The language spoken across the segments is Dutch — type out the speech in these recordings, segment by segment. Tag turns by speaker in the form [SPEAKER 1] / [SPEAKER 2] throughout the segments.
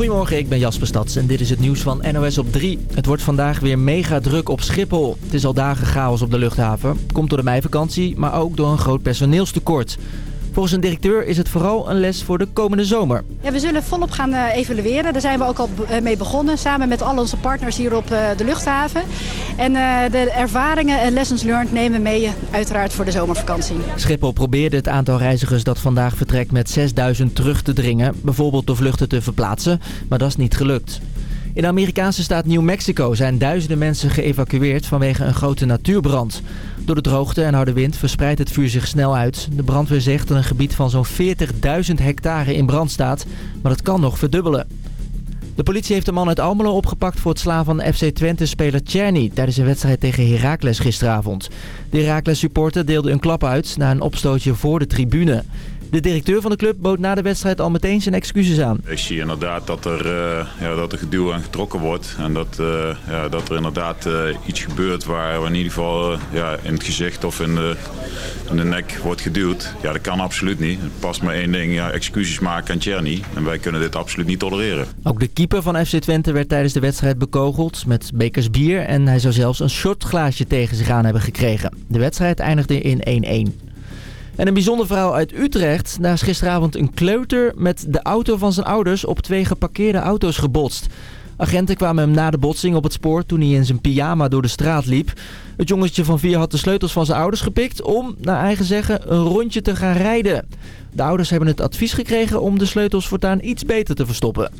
[SPEAKER 1] Goedemorgen, ik ben Jasper Stads en dit is het nieuws van NOS op 3. Het wordt vandaag weer mega druk op Schiphol. Het is al dagen chaos op de luchthaven. Komt door de meivakantie, maar ook door een groot personeelstekort. Volgens een directeur is het vooral een les voor de komende zomer.
[SPEAKER 2] Ja, we zullen volop gaan eh, evalueren. Daar zijn we ook al eh, mee begonnen, samen met al onze partners hier op eh, de luchthaven. En de ervaringen en lessons learned nemen we mee uiteraard voor de zomervakantie.
[SPEAKER 1] Schiphol probeerde het aantal reizigers dat vandaag vertrekt met 6000 terug te dringen. Bijvoorbeeld door vluchten te verplaatsen, maar dat is niet gelukt. In de Amerikaanse staat New Mexico zijn duizenden mensen geëvacueerd vanwege een grote natuurbrand. Door de droogte en harde wind verspreidt het vuur zich snel uit. De brandweer zegt dat een gebied van zo'n 40.000 hectare in brand staat, maar dat kan nog verdubbelen. De politie heeft een man uit Almelo opgepakt voor het slaan van FC Twente-speler Czerny tijdens een wedstrijd tegen Heracles gisteravond. De Heracles-supporter deelde een klap uit na een opstootje voor de tribune. De directeur van de club bood na de wedstrijd al meteen zijn excuses aan.
[SPEAKER 3] Ik zie inderdaad dat er, uh, ja, dat er geduw aan getrokken wordt. En dat, uh, ja, dat er inderdaad uh, iets gebeurt waar, in ieder geval ja, in het gezicht of in de, in de nek wordt geduwd. Ja, dat kan absoluut niet. Het past maar één ding, ja, excuses maken aan Tjerny. En wij kunnen dit absoluut niet tolereren.
[SPEAKER 1] Ook de keeper van FC Twente werd tijdens de wedstrijd bekogeld met bekers bier. En hij zou zelfs een shotglaasje tegen zich aan hebben gekregen. De wedstrijd eindigde in 1-1. En een bijzonder verhaal uit Utrecht. Is gisteravond een kleuter met de auto van zijn ouders op twee geparkeerde auto's gebotst. Agenten kwamen hem na de botsing op het spoor toen hij in zijn pyjama door de straat liep. Het jongetje van vier had de sleutels van zijn ouders gepikt om, naar eigen zeggen, een rondje te gaan rijden. De ouders hebben het advies gekregen om de sleutels voortaan iets beter te verstoppen.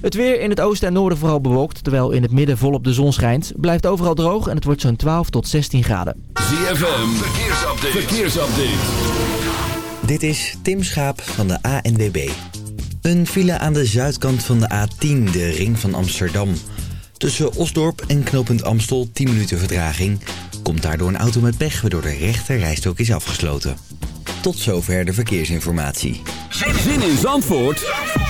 [SPEAKER 1] Het weer in het oosten en noorden vooral bewolkt, terwijl in het midden volop de zon schijnt. Blijft overal droog en het wordt zo'n 12 tot 16 graden.
[SPEAKER 4] ZFM, verkeersupdate. verkeersupdate.
[SPEAKER 5] Dit is Tim Schaap van de ANWB. Een file aan de zuidkant van de A10, de ring van Amsterdam. Tussen Osdorp en knooppunt Amstel 10 minuten vertraging. Komt daardoor een auto met pech, waardoor de rechter rijstok is afgesloten. Tot zover de verkeersinformatie.
[SPEAKER 4] Zin in Zandvoort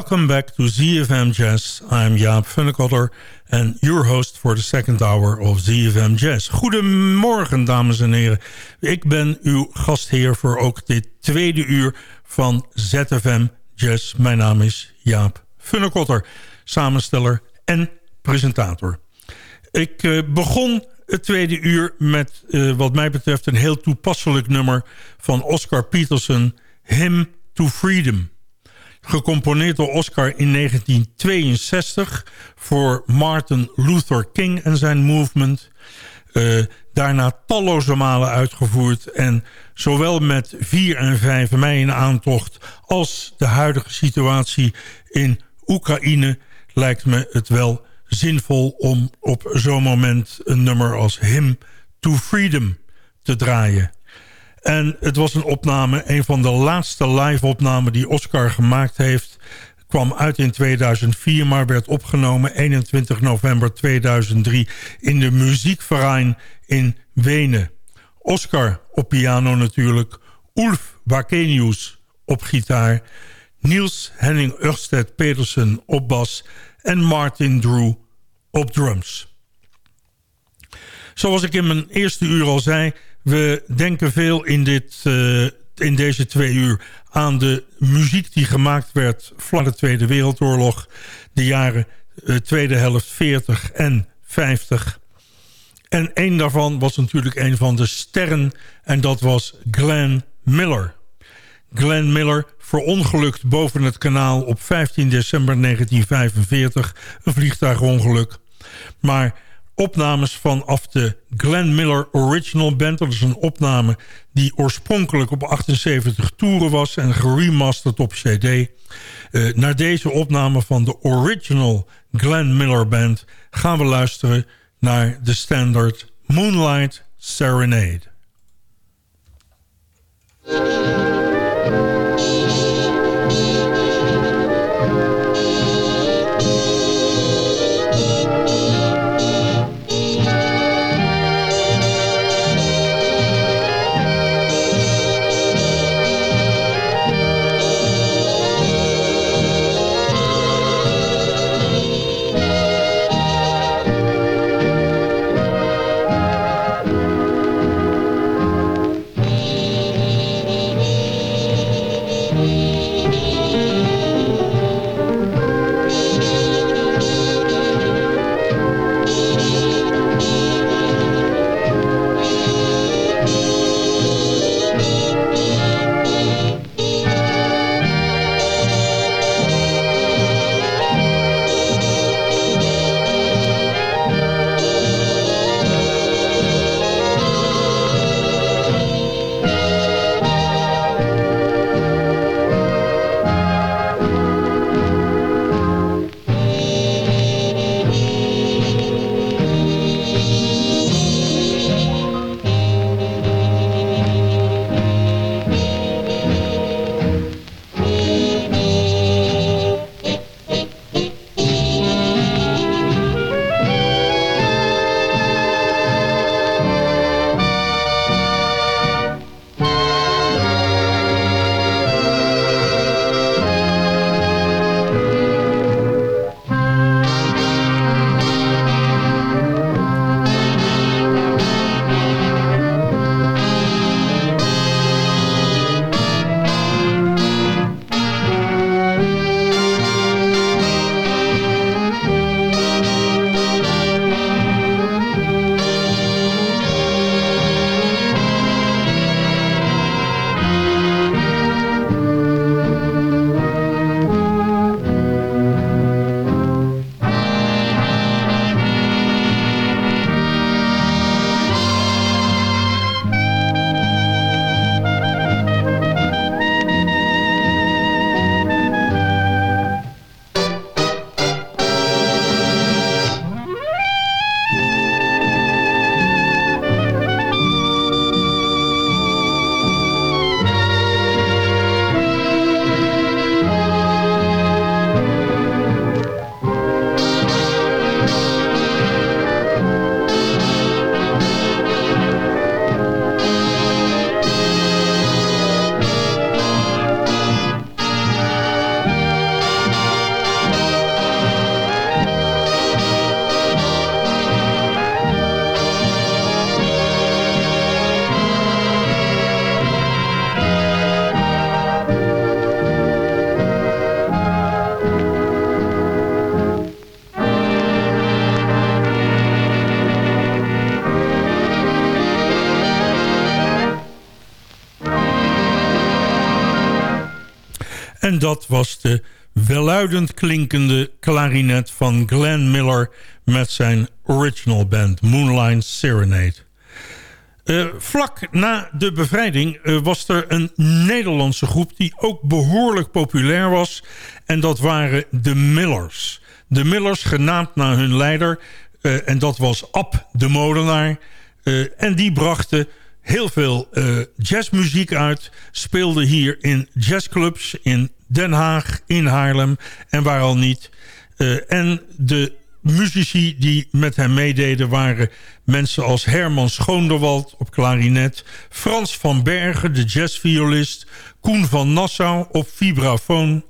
[SPEAKER 6] Welcome back to ZFM Jazz. I'm Jaap Funnekotter and your host for the second hour of ZFM Jazz. Goedemorgen, dames en heren. Ik ben uw gastheer voor ook dit tweede uur van ZFM Jazz. Mijn naam is Jaap Funnekotter, samensteller en presentator. Ik uh, begon het tweede uur met uh, wat mij betreft een heel toepasselijk nummer van Oscar Peterson, Hymn to Freedom gecomponeerd door Oscar in 1962 voor Martin Luther King en zijn movement. Uh, daarna talloze malen uitgevoerd en zowel met 4 en 5 mei in aantocht als de huidige situatie in Oekraïne lijkt me het wel zinvol om op zo'n moment een nummer als Him to Freedom te draaien. En het was een opname, een van de laatste live-opnamen die Oscar gemaakt heeft. Kwam uit in 2004, maar werd opgenomen 21 november 2003 in de Muziekverein in Wenen. Oscar op piano natuurlijk, Ulf Wakenius op gitaar... Niels Henning Ørsted Petersen op bas en Martin Drew op drums. Zoals ik in mijn eerste uur al zei we denken veel in, dit, uh, in deze twee uur aan de muziek die gemaakt werd vlak de Tweede Wereldoorlog. De jaren uh, tweede helft 40 en 50. En een daarvan was natuurlijk een van de sterren en dat was Glenn Miller. Glenn Miller verongelukt boven het kanaal op 15 december 1945. Een vliegtuigongeluk. Maar opnames vanaf de Glenn Miller Original Band. Dat is een opname die oorspronkelijk op 78 toeren was... en geremasterd op cd. Uh, naar deze opname van de Original Glenn Miller Band... gaan we luisteren naar de standard Moonlight Serenade. Dat was de welluidend klinkende klarinet van Glenn Miller... met zijn original band Moonline Serenade. Uh, vlak na de bevrijding uh, was er een Nederlandse groep... die ook behoorlijk populair was. En dat waren de Millers. De Millers, genaamd naar hun leider. Uh, en dat was Ab de Molenaar. en die brachten heel veel jazzmuziek uit. Speelden hier in jazzclubs in Den Haag, in Haarlem en waar al niet. en de muzici die met hem meededen waren mensen als Herman Schoonderwald op klarinet... Frans van Bergen, de jazzviolist... Koen van Nassau op vibrafoon...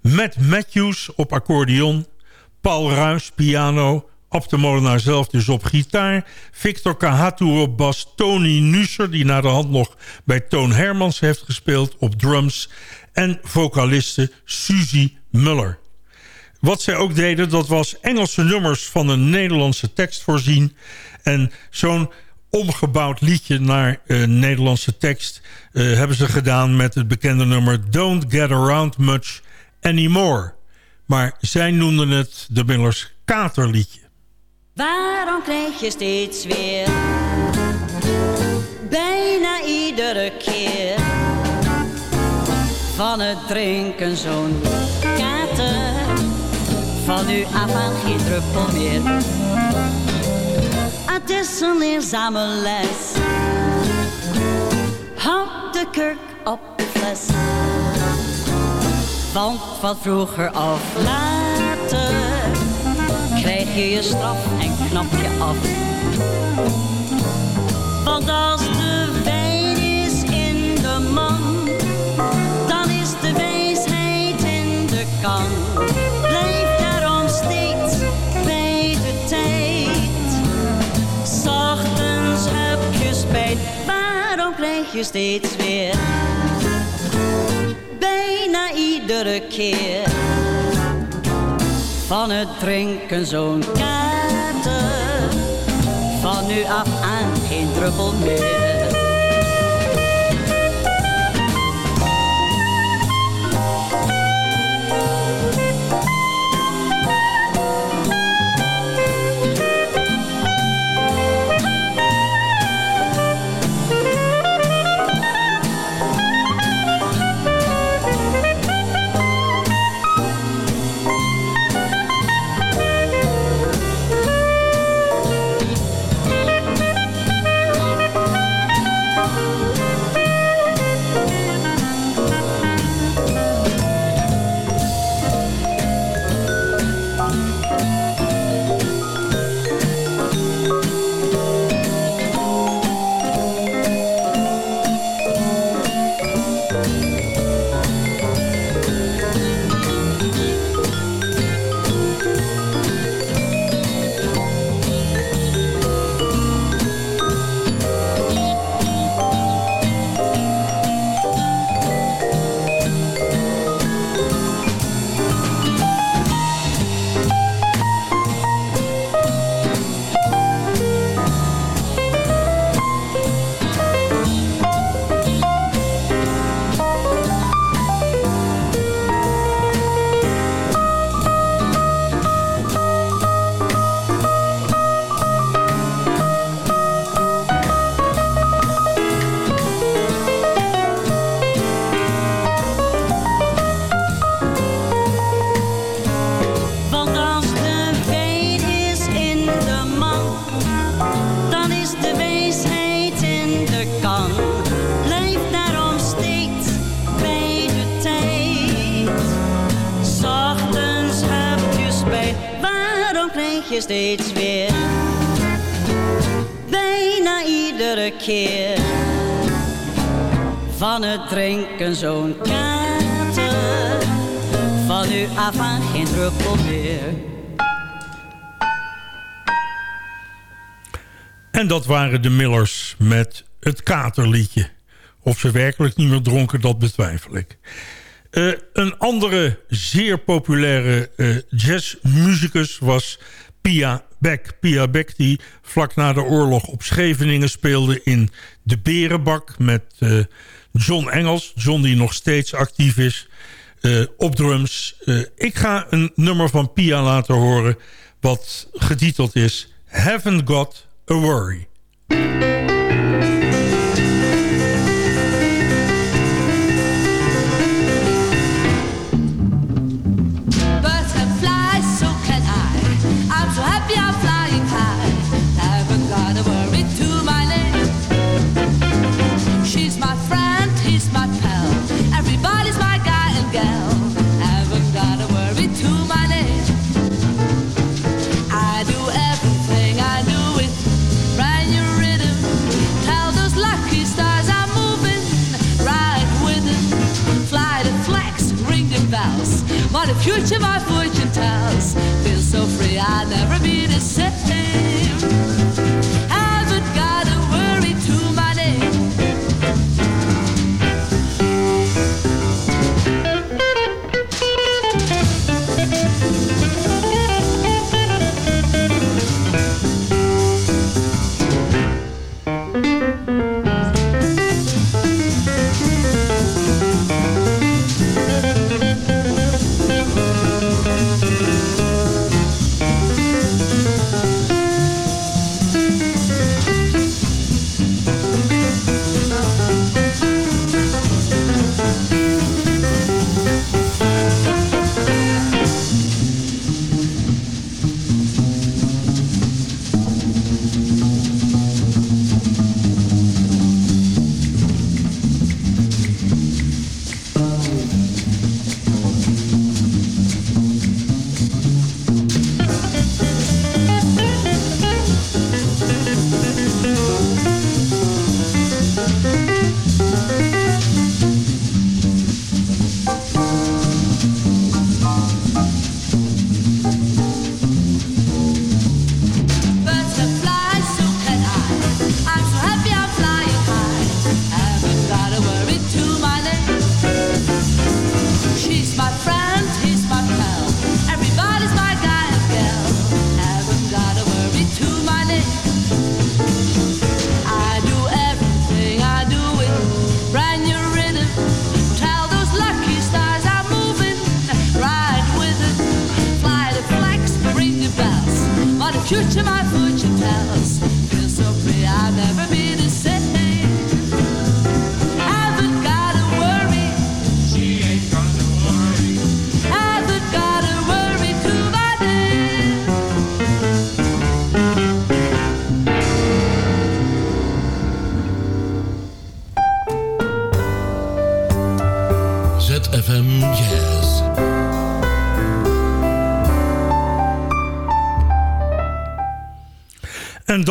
[SPEAKER 6] Matt Matthews op accordeon... Paul Ruys piano... Ab de Molenaar zelf dus op gitaar... Victor Kahatu op bas... Tony Nusser, die na de hand nog bij Toon Hermans heeft gespeeld... op drums... en vocaliste Suzy Muller. Wat zij ook deden, dat was Engelse nummers van een Nederlandse tekst voorzien. En zo'n omgebouwd liedje naar uh, Nederlandse tekst... Uh, hebben ze gedaan met het bekende nummer... Don't Get Around Much Anymore. Maar zij noemden het de Millers Katerliedje.
[SPEAKER 7] Waarom krijg je steeds weer... bijna iedere keer... van het drinken zo'n kater van nu af aan geen druppel meer. Het is een leerzame les. Houd de kurk op de fles. Want van vroeger af later krijg je je straf en knap je af. Want als de in de kan. krijg je steeds weer. Bijna iedere keer. Van het drinken zo'n kater. Van nu af aan geen druppel meer. Zo'n kater. Van nu af aan geen druppel meer.
[SPEAKER 6] En dat waren de Millers met het katerliedje. Of ze werkelijk niet meer dronken, dat betwijfel ik. Uh, een andere zeer populaire uh, jazzmuzikus was Pia Beck. Pia Beck die vlak na de oorlog op Scheveningen speelde in De Berenbak met uh, John Engels. John die nog steeds actief is.
[SPEAKER 8] eh, op drums. Eh, ik ga een nummer van Pia laten horen wat getiteld is Haven't Got a Worry.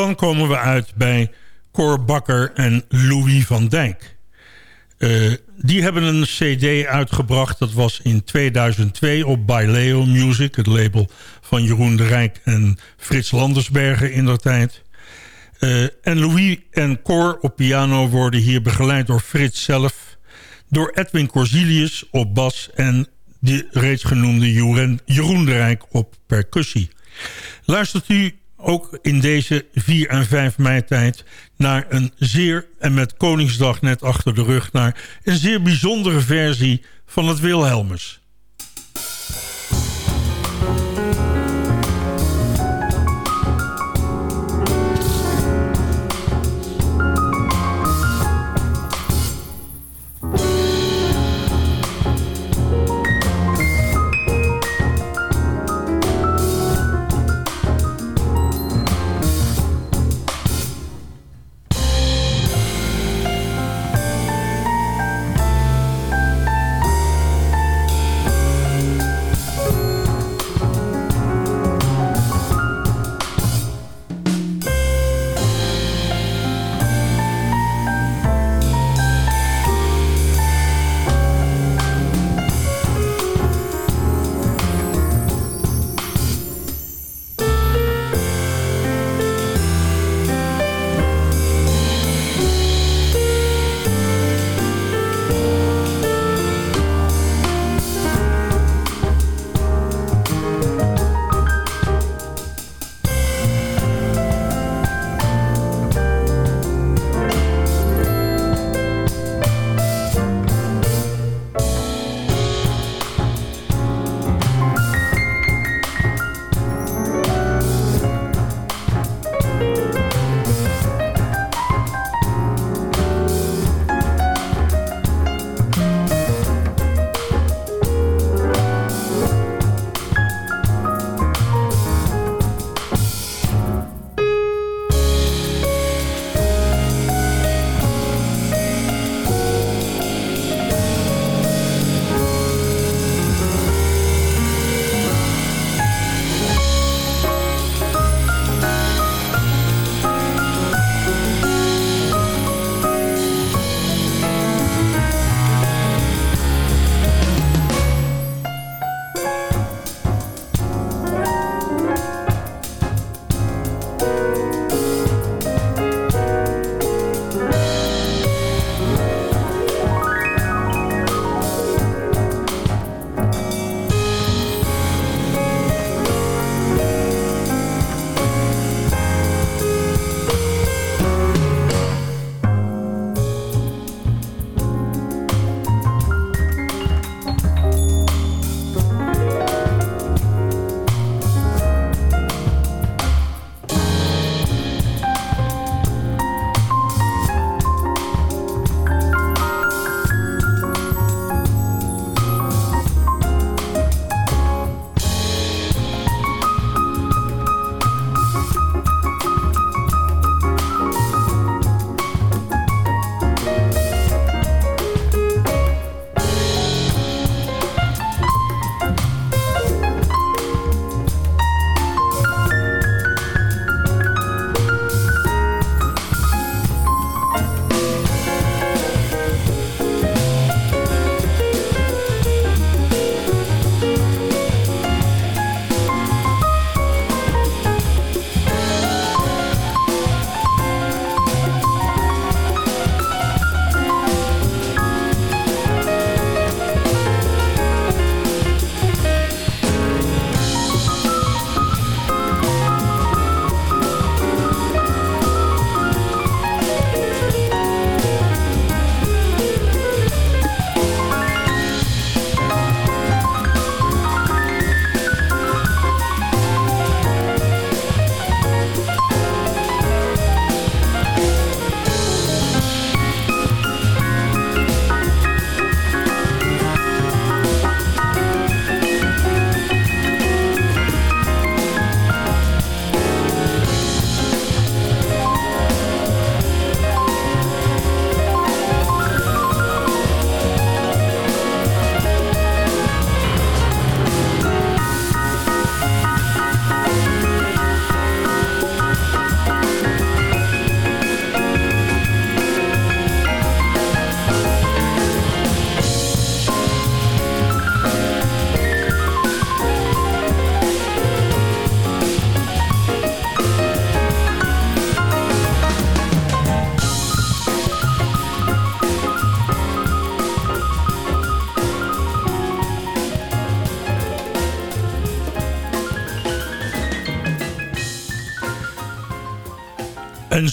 [SPEAKER 8] Dan komen we uit bij Cor Bakker en Louis van Dijk. Eh, die hebben een cd uitgebracht. Dat was in 2002 op Baileo Music. Het label van Jeroen de Rijk en Frits Landersbergen in der tijd. Eh, en Louis en Cor op piano worden hier begeleid door Frits zelf. Door Edwin Corsilius op bas en de reeds genoemde Jeroen Jeroen de Rijk op percussie. Luistert u ook in deze 4 en 5 mei tijd naar een zeer, en met Koningsdag net achter de rug, naar een zeer bijzondere versie van het Wilhelmus.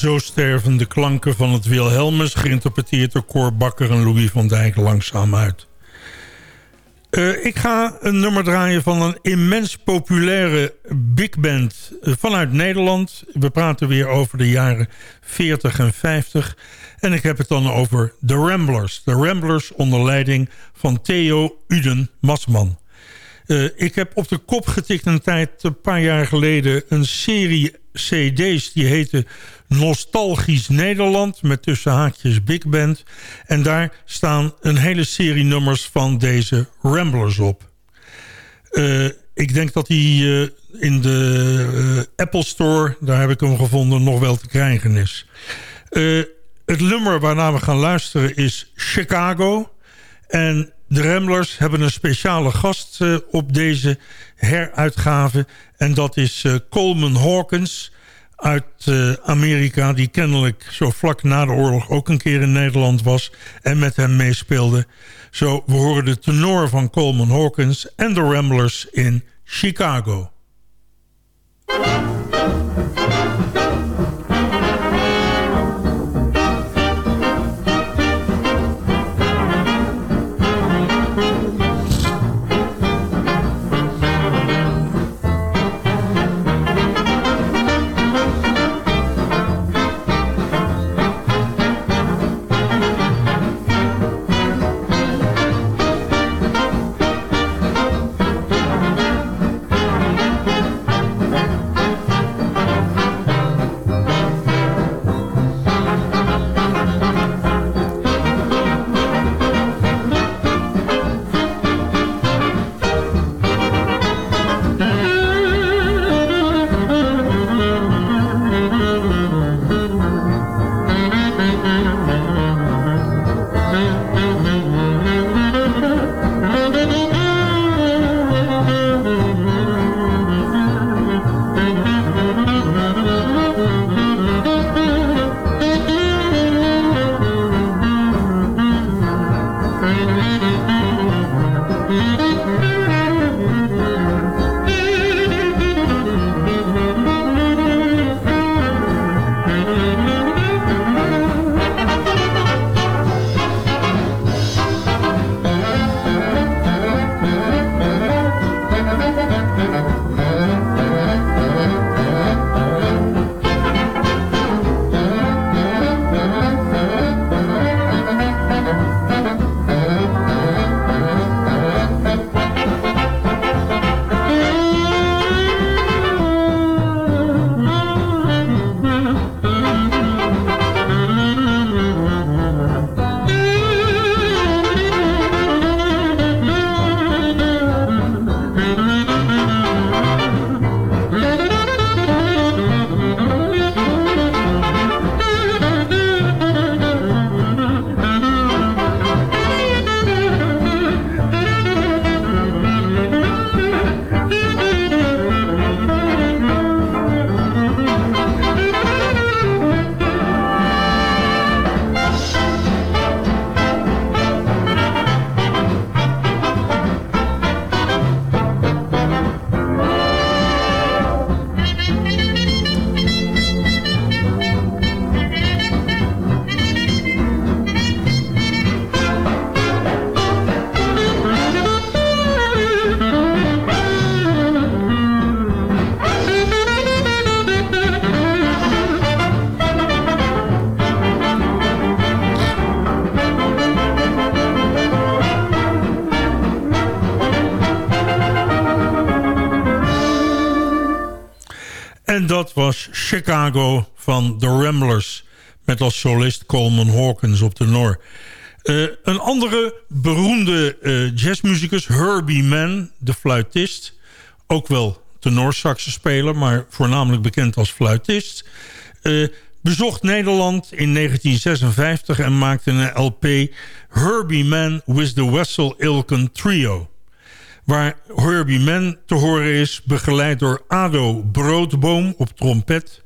[SPEAKER 6] Zo sterven de klanken van het Wilhelmus... geïnterpreteerd door Cor Bakker en Louis van Dijk langzaam uit. Uh, ik ga een nummer draaien van een immens populaire big band uh, vanuit Nederland. We praten weer over de jaren 40 en 50. En ik heb het dan over The Ramblers. The Ramblers onder leiding van Theo Uden Masman. Uh, ik heb op de kop getikt een tijd, een paar jaar geleden... een serie cd's die heette Nostalgisch Nederland... met tussen haakjes Big Band. En daar staan een hele serie nummers van deze Ramblers op. Uh, ik denk dat die uh, in de uh, Apple Store, daar heb ik hem gevonden, nog wel te krijgen is. het nummer waarna we gaan luisteren is Chicago. En de Ramblers hebben een speciale gast uh, op deze heruitgave. En dat is uh, Coleman Hawkins uit uh, Amerika... die kennelijk zo vlak na de oorlog ook een keer in Nederland was... en met hem meespeelde. Zo, we horen de tenor van Coleman Hawkins en de Ramblers in Chicago. Chicago van The Ramblers... met als solist Coleman Hawkins op de Noor. Uh, een andere beroemde uh, jazzmuzikus, Herbie Mann, de fluitist... ook wel tenorsaxenspeler, maar voornamelijk bekend als fluitist... Uh, bezocht Nederland in 1956 en maakte een LP... Herbie Mann with the Wessel Ilken Trio. Waar Herbie Mann te horen is... begeleid door Ado Broodboom op trompet...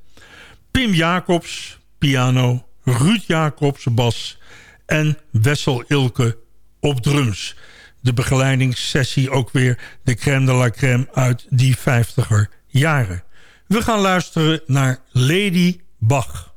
[SPEAKER 6] Pim Jacobs, piano... Ruud Jacobs, bas... en Wessel Ilke op drums. De begeleidingssessie ook weer de crème de la crème uit die vijftiger jaren. We gaan luisteren naar Lady Bach.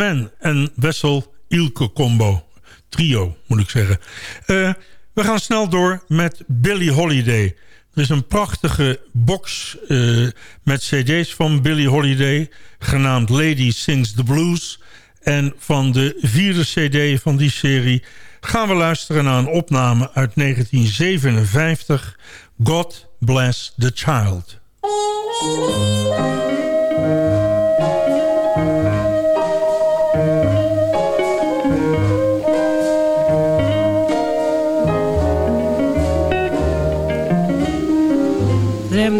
[SPEAKER 6] Mann en Wessel Ilke combo. Trio, moet ik zeggen. Eh, we gaan snel door met Billie Holiday. Er is een prachtige box eh, met cd's van Billie Holiday... genaamd Lady Sings the Blues. En van de vierde cd van die serie... gaan we luisteren naar een opname uit 1957... God Bless the Child.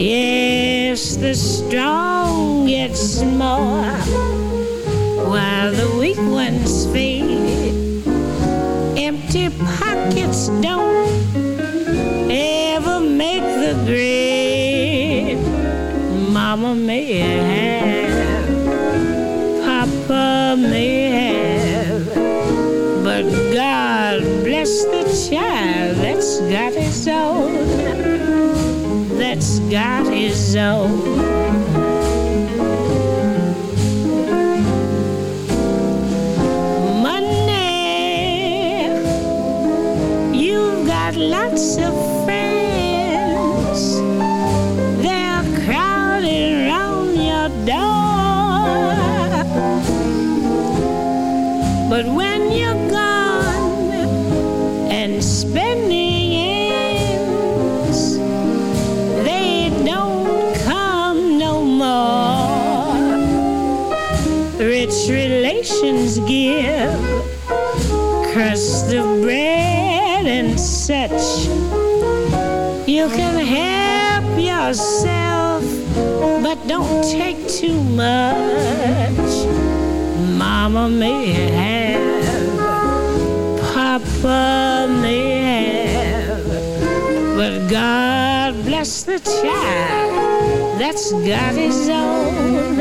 [SPEAKER 9] Yes, the strong get more while the weak ones fade. Empty pockets don't ever make the grade. Mama may have, got too much. Mama may have, Papa may have, but God bless the child that's got his own.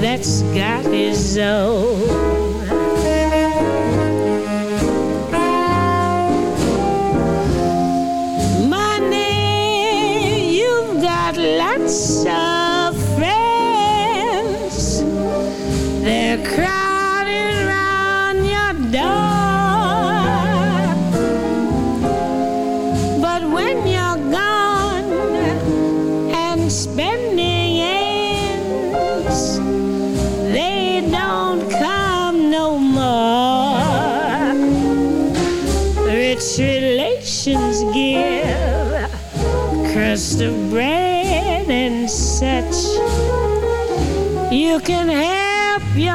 [SPEAKER 9] that's got his own.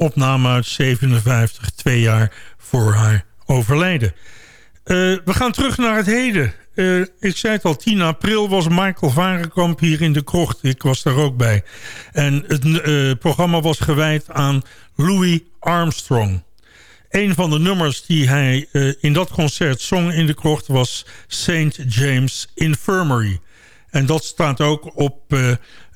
[SPEAKER 6] Opname uit 57, twee jaar voor haar overlijden. Eh, we gaan terug naar het heden. Eh, ik zei het al, 10 april was Michael Varenkamp hier in de krocht. Ik was daar ook bij. En het eh, programma was gewijd aan Louis Armstrong. Een van de nummers die hij in dat concert zong in de krocht was St. James Infirmary. En dat staat ook op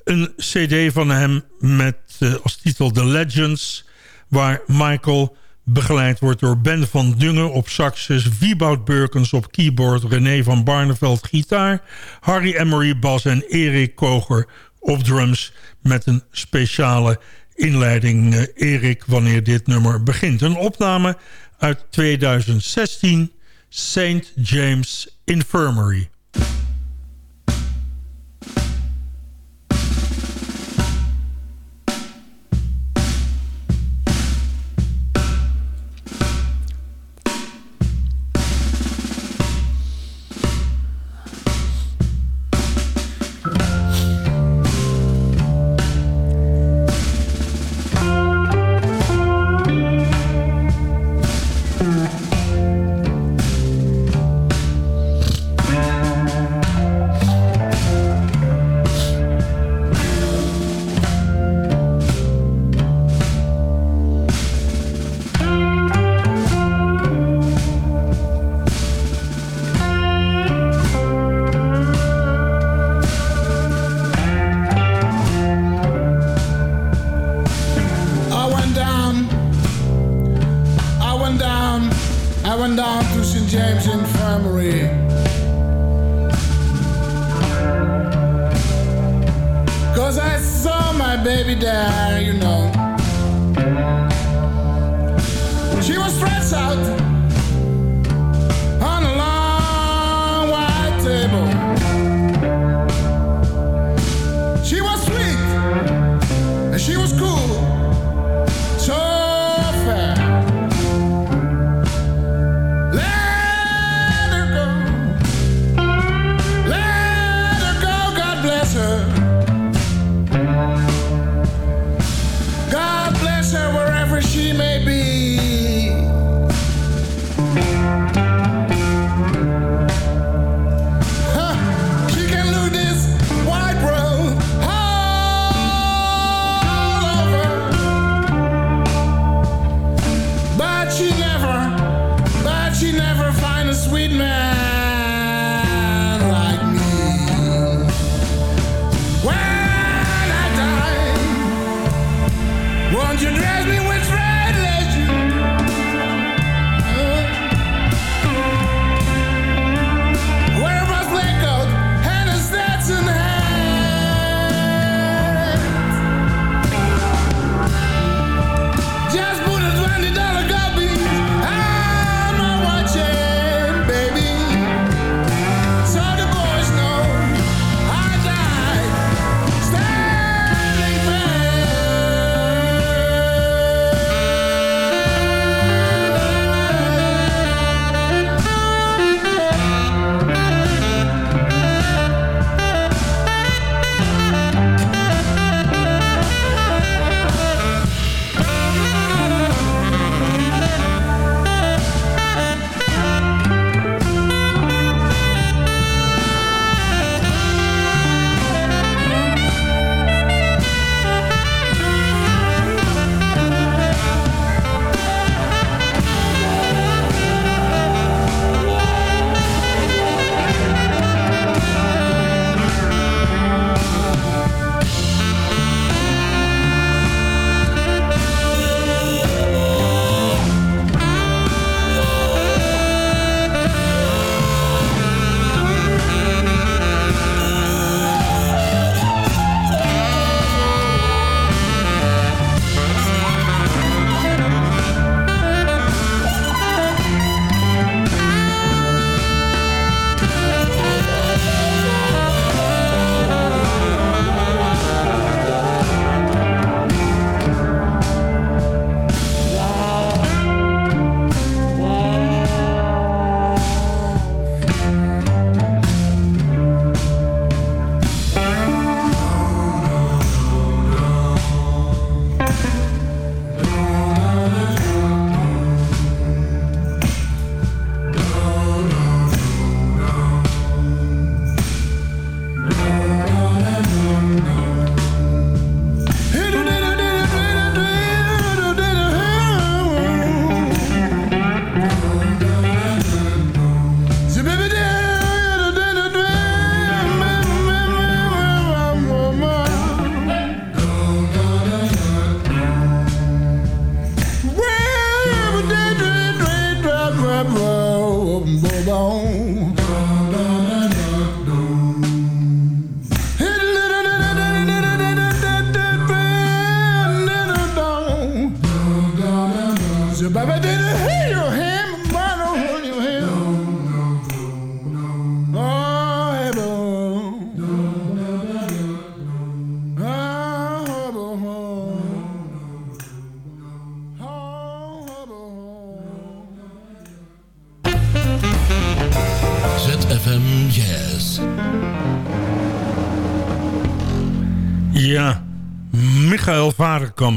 [SPEAKER 6] een cd van hem met als titel The Legends... waar Michael begeleid wordt door Ben van Dungen op saxes... Wieboud Burkens op keyboard, René van Barneveld gitaar... Harry Emery bas en Erik Koger op drums... met een speciale inleiding, eh, Erik, wanneer dit nummer begint. Een opname uit 2016, St. James Infirmary.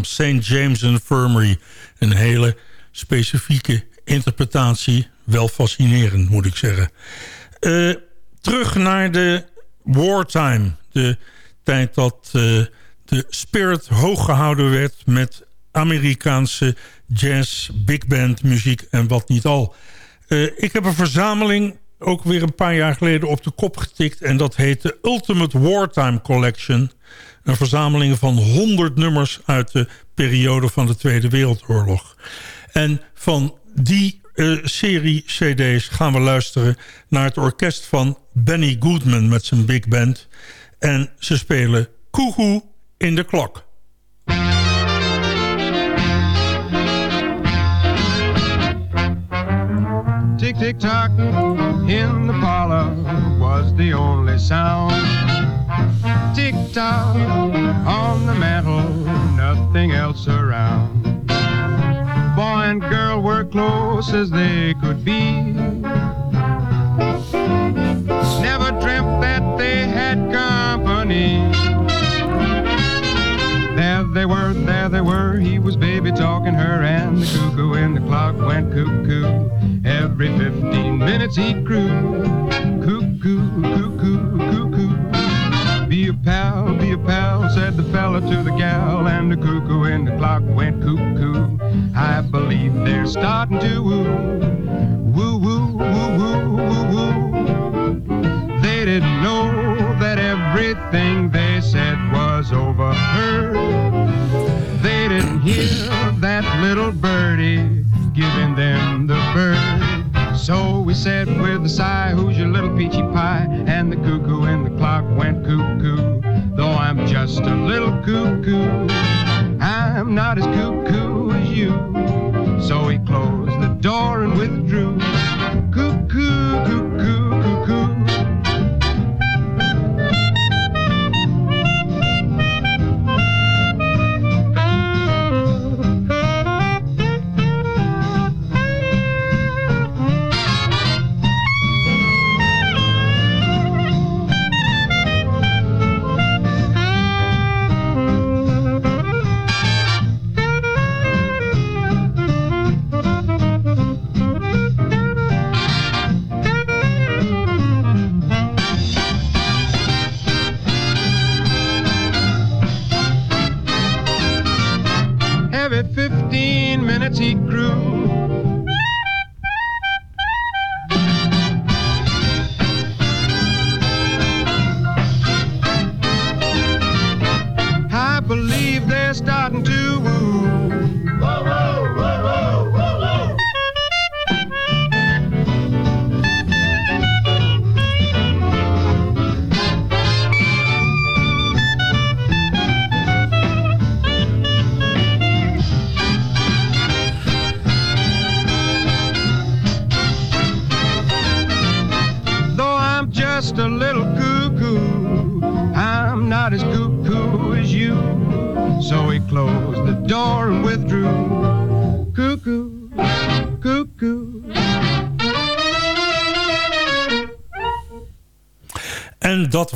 [SPEAKER 10] St. James Infirmary.
[SPEAKER 6] Een hele specifieke interpretatie. Wel fascinerend, moet ik zeggen. Eh, terug naar de wartime. De tijd dat uh, de spirit hoog gehouden werd... met Amerikaanse jazz, big band muziek en wat niet al. Uh, ik heb een verzameling ook weer een paar jaar geleden op de kop getikt... en dat heet de Ultimate Wartime Collection... Een verzameling van 100 nummers uit de periode van de Tweede Wereldoorlog. En van die uh, serie cd's gaan we luisteren naar het orkest van Benny Goodman met zijn big band. En ze spelen Koehoe in de klok.
[SPEAKER 11] Tick tick tock in the parlor was the only sound. tick tock on the mantle, nothing else around. Boy and girl were close as they could be. Never dreamt that they had company. They were, there they were. He was baby talking her, and the cuckoo in the clock went cuckoo. Every 15 minutes he crew. Cuckoo, cuckoo, cuckoo. Be a pal, be a pal, said the fella to the gal, and the cuckoo in the clock went cuckoo. I believe they're starting to woo, woo, woo, woo, woo, woo, woo. They didn't know that everything they said was overheard. They didn't hear that little birdie giving them the bird. So we said with a sigh, who's your little peachy pie? And the cuckoo in the clock went cuckoo. Though I'm just a little cuckoo, I'm not as cuckoo as you. So he closed the door and withdrew. Cuckoo, cuckoo,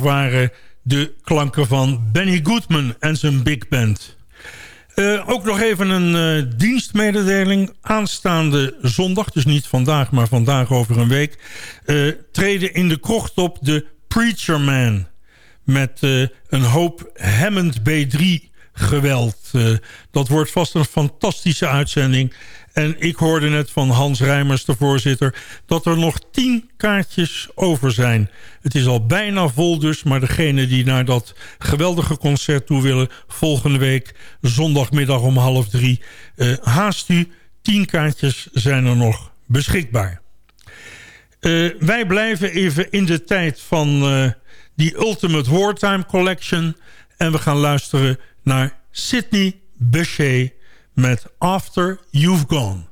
[SPEAKER 6] waren de klanken van Benny Goodman en zijn big band. Uh, ook nog even een uh, dienstmededeling. Aanstaande zondag, dus niet vandaag, maar vandaag over een week... Uh, treden in de krocht op de Preacher Man... met een hoop Hammond B3 geweld. dat wordt vast een fantastische uitzending... En ik hoorde net van Hans Rijmers, de voorzitter... dat er nog tien kaartjes over zijn. Het is al bijna vol dus, maar degene die naar dat geweldige concert toe willen... volgende week, zondagmiddag om half drie, uh, haast u. Tien kaartjes zijn er nog beschikbaar. Uh, wij blijven even in de tijd van die Ultimate Wartime Collection... En we gaan luisteren naar Sydney Bechet met After You've Gone.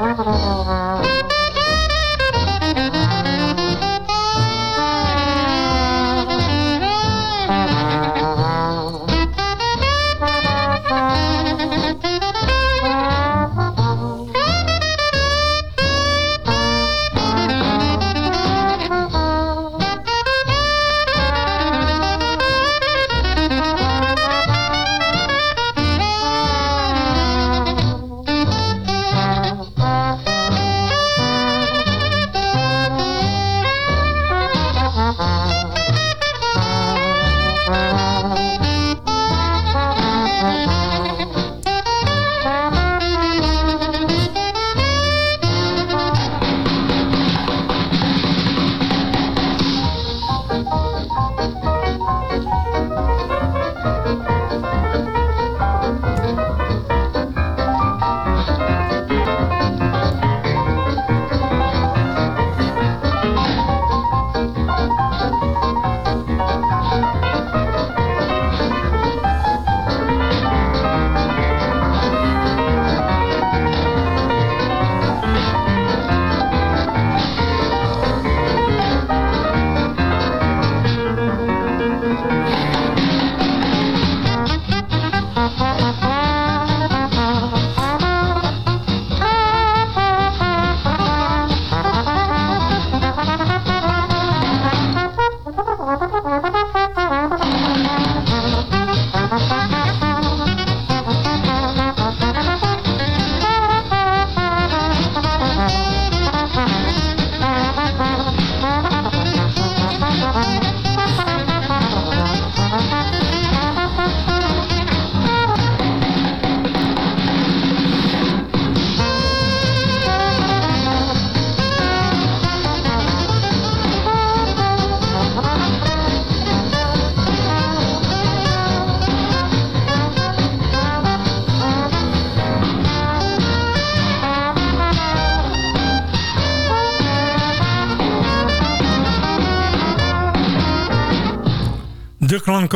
[SPEAKER 6] ごめんなさい。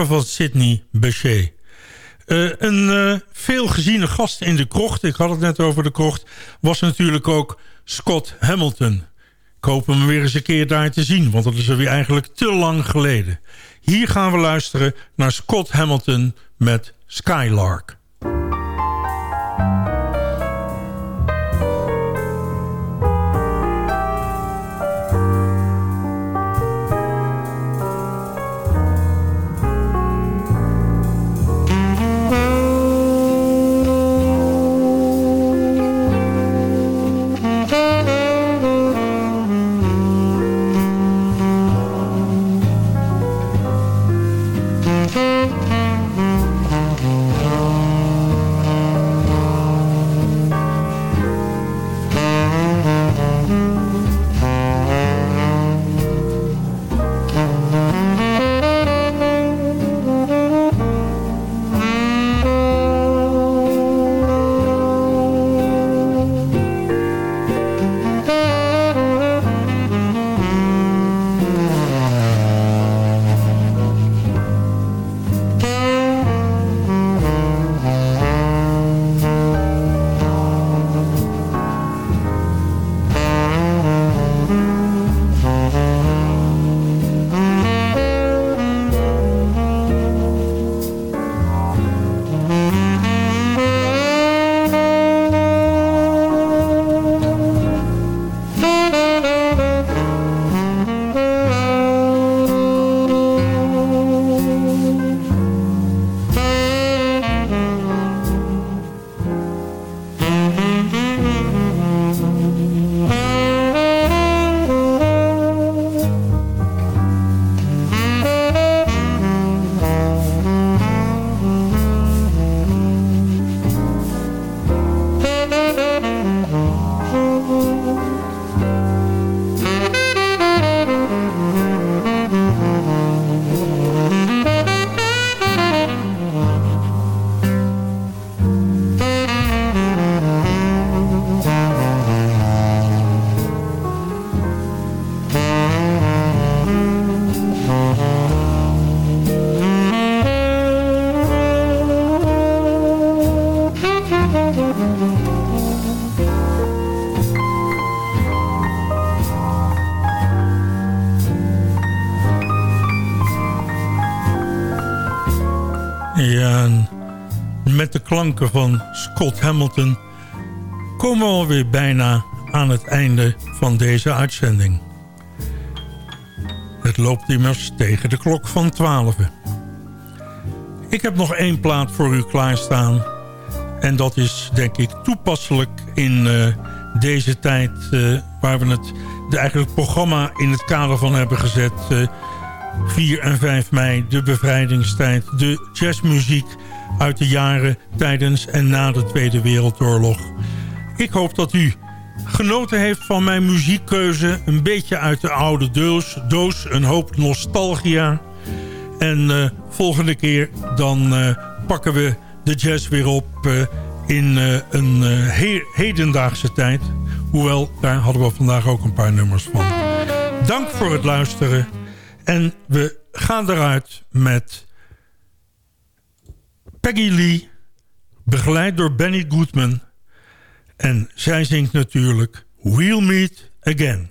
[SPEAKER 6] Van Sidney Bechet. Uh, een uh, veel geziene gast in de krocht, ik had het net over de krocht... was natuurlijk ook Scott Hamilton. Ik hoop hem weer eens een keer daar te zien... want dat is alweer eigenlijk te lang geleden. Hier gaan we luisteren naar Scott Hamilton met Skylark. Van Scott Hamilton komen we alweer bijna aan het einde van deze uitzending. Het loopt immers tegen de klok van 12. Ik heb nog één plaat voor u klaarstaan. En dat is denk ik toepasselijk in eh, deze tijd... eh, waar we het eigenlijk programma in het kader van hebben gezet... eh, 4 en 5 mei, de bevrijdingstijd, de jazzmuziek uit de jaren tijdens en na de Tweede Wereldoorlog. Ik hoop dat u genoten heeft van mijn muziekkeuze. Een beetje uit de oude doos, een hoop nostalgia. En eh, volgende keer dan eh, pakken we de jazz weer op eh, in een he- hedendaagse tijd. Hoewel, daar hadden we vandaag ook een paar nummers van. Dank voor het luisteren. En we gaan eruit met Peggy Lee, begeleid door Benny Goodman. En zij zingt natuurlijk We'll Meet Again.